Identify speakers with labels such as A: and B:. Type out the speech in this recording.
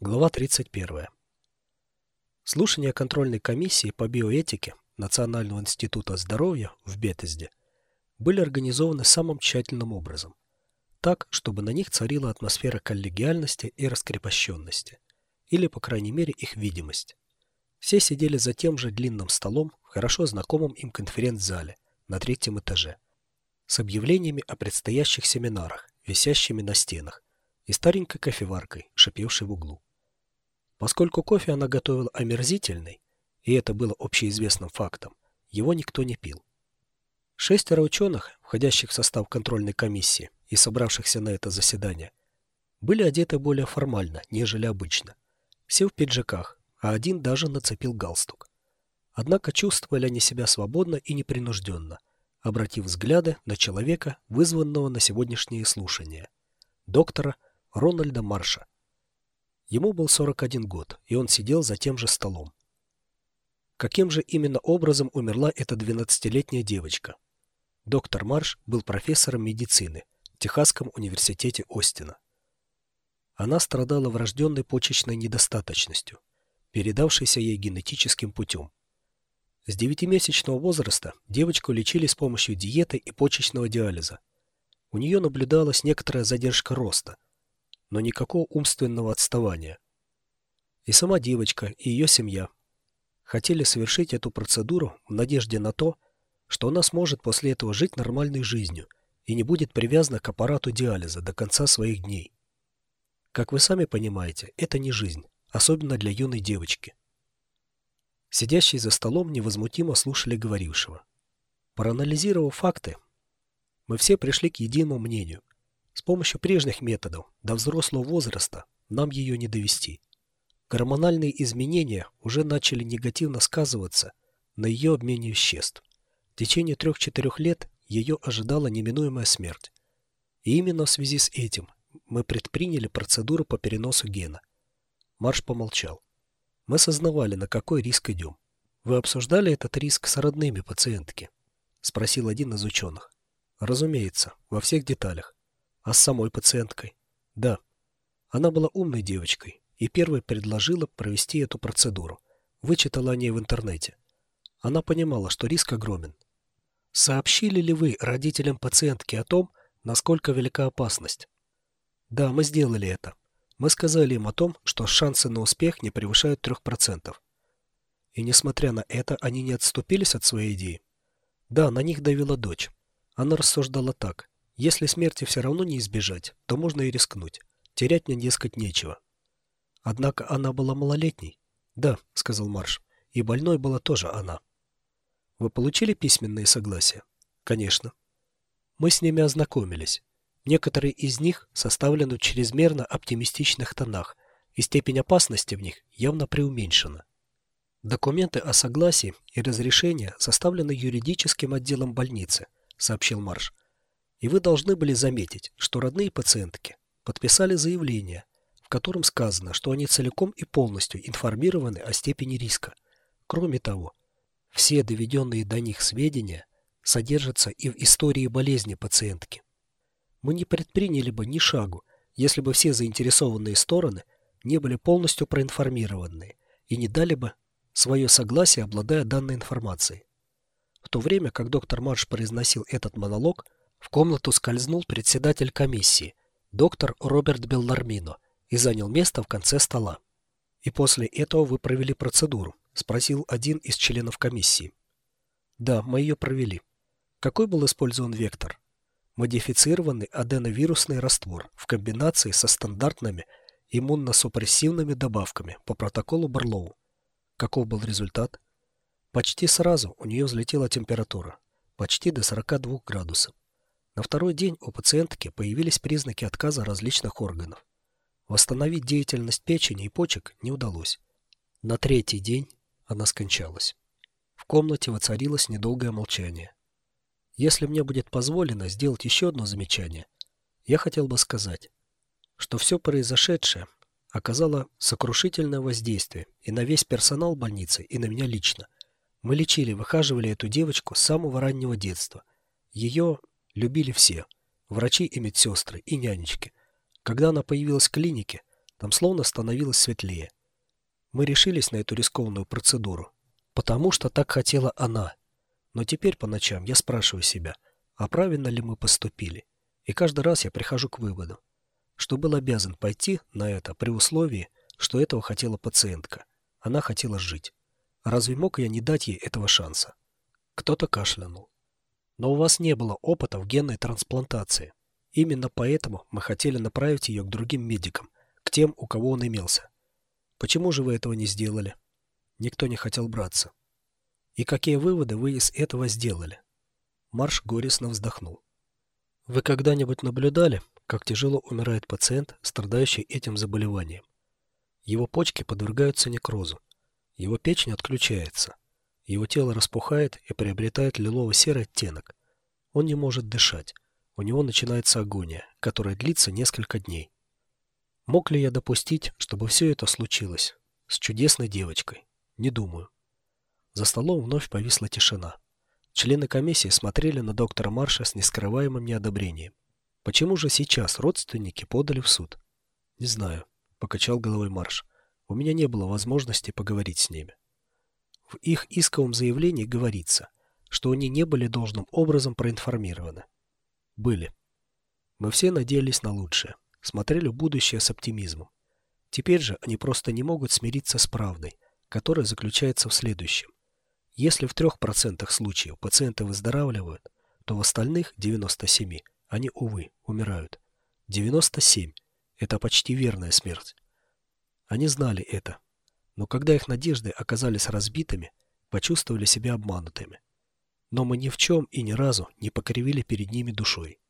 A: Глава 31. Слушания контрольной комиссии по биоэтике Национального института здоровья в Бетезде были организованы самым тщательным образом, так, чтобы на них царила атмосфера коллегиальности и раскрепощенности, или, по крайней мере, их видимость. Все сидели за тем же длинным столом в хорошо знакомом им конференц-зале на третьем этаже, с объявлениями о предстоящих семинарах, висящими на стенах, и старенькой кофеваркой, шипевшей в углу. Поскольку кофе она готовила омерзительный, и это было общеизвестным фактом, его никто не пил. Шестеро ученых, входящих в состав контрольной комиссии и собравшихся на это заседание, были одеты более формально, нежели обычно. Все в пиджаках, а один даже нацепил галстук. Однако чувствовали они себя свободно и непринужденно, обратив взгляды на человека, вызванного на сегодняшнее слушание, доктора Рональда Марша, Ему был 41 год, и он сидел за тем же столом. Каким же именно образом умерла эта 12-летняя девочка? Доктор Марш был профессором медицины в Техасском университете Остина. Она страдала врожденной почечной недостаточностью, передавшейся ей генетическим путем. С девятимесячного возраста девочку лечили с помощью диеты и почечного диализа. У нее наблюдалась некоторая задержка роста – но никакого умственного отставания. И сама девочка, и ее семья хотели совершить эту процедуру в надежде на то, что она сможет после этого жить нормальной жизнью и не будет привязана к аппарату диализа до конца своих дней. Как вы сами понимаете, это не жизнь, особенно для юной девочки. Сидящие за столом невозмутимо слушали говорившего. Проанализировав факты, мы все пришли к единому мнению. С помощью прежних методов до взрослого возраста нам ее не довести. Гормональные изменения уже начали негативно сказываться на ее обмене веществ. В течение трех-четырех лет ее ожидала неминуемая смерть. И именно в связи с этим мы предприняли процедуру по переносу гена. Марш помолчал. Мы сознавали, на какой риск идем. Вы обсуждали этот риск с родными пациентки? Спросил один из ученых. Разумеется, во всех деталях. А с самой пациенткой? Да. Она была умной девочкой и первой предложила провести эту процедуру. Вычитала о ней в интернете. Она понимала, что риск огромен. Сообщили ли вы родителям пациентки о том, насколько велика опасность? Да, мы сделали это. Мы сказали им о том, что шансы на успех не превышают 3%. И несмотря на это, они не отступились от своей идеи. Да, на них давила дочь. Она рассуждала так. Если смерти все равно не избежать, то можно и рискнуть. Терять мне, дескать, нечего. Однако она была малолетней. Да, сказал Марш. И больной была тоже она. Вы получили письменные согласия? Конечно. Мы с ними ознакомились. Некоторые из них составлены в чрезмерно оптимистичных тонах, и степень опасности в них явно преуменьшена. Документы о согласии и разрешении составлены юридическим отделом больницы, сообщил Марш. И вы должны были заметить, что родные пациентки подписали заявление, в котором сказано, что они целиком и полностью информированы о степени риска. Кроме того, все доведенные до них сведения содержатся и в истории болезни пациентки. Мы не предприняли бы ни шагу, если бы все заинтересованные стороны не были полностью проинформированы и не дали бы свое согласие, обладая данной информацией. В то время, как доктор Марш произносил этот монолог, в комнату скользнул председатель комиссии, доктор Роберт Беллармино, и занял место в конце стола. «И после этого вы провели процедуру?» – спросил один из членов комиссии. «Да, мы ее провели. Какой был использован вектор?» Модифицированный аденовирусный раствор в комбинации со стандартными иммуносупрессивными добавками по протоколу Барлоу. Каков был результат? Почти сразу у нее взлетела температура, почти до 42 градусов. На второй день у пациентки появились признаки отказа различных органов. Восстановить деятельность печени и почек не удалось. На третий день она скончалась. В комнате воцарилось недолгое молчание. Если мне будет позволено сделать еще одно замечание, я хотел бы сказать, что все произошедшее оказало сокрушительное воздействие и на весь персонал больницы, и на меня лично. Мы лечили, выхаживали эту девочку с самого раннего детства. Ее любили все – врачи и медсестры, и нянечки. Когда она появилась в клинике, Там словно становилось светлее. Мы решились на эту рискованную процедуру, потому что так хотела она. Но теперь по ночам я спрашиваю себя, а правильно ли мы поступили? И каждый раз я прихожу к выводу, что был обязан пойти на это при условии, что этого хотела пациентка. Она хотела жить. Разве мог я не дать ей этого шанса? Кто-то кашлянул. Но у вас не было опыта в генной трансплантации. Именно поэтому мы хотели направить ее к другим медикам, к тем, у кого он имелся. Почему же вы этого не сделали? Никто не хотел браться. И какие выводы вы из этого сделали? Марш горестно вздохнул. Вы когда-нибудь наблюдали, как тяжело умирает пациент, страдающий этим заболеванием? Его почки подвергаются некрозу. Его печень отключается. Его тело распухает и приобретает лилово-серый оттенок. Он не может дышать. У него начинается агония, которая длится несколько дней. Мог ли я допустить, чтобы все это случилось? С чудесной девочкой? Не думаю. За столом вновь повисла тишина. Члены комиссии смотрели на доктора Марша с нескрываемым неодобрением. Почему же сейчас родственники подали в суд? Не знаю, покачал головой Марш. У меня не было возможности поговорить с ними. В их исковом заявлении говорится, что они не были должным образом проинформированы. Были. Мы все надеялись на лучшее, смотрели будущее с оптимизмом. Теперь же они просто не могут смириться с правдой, которая заключается в следующем. Если в 3% случаев пациенты выздоравливают, то в остальных 97 они, увы, умирают. 97 – это почти верная смерть. Они знали это, но когда их надежды оказались разбитыми, почувствовали себя обманутыми. Но мы ни в чем и ни разу не покривили перед ними душой.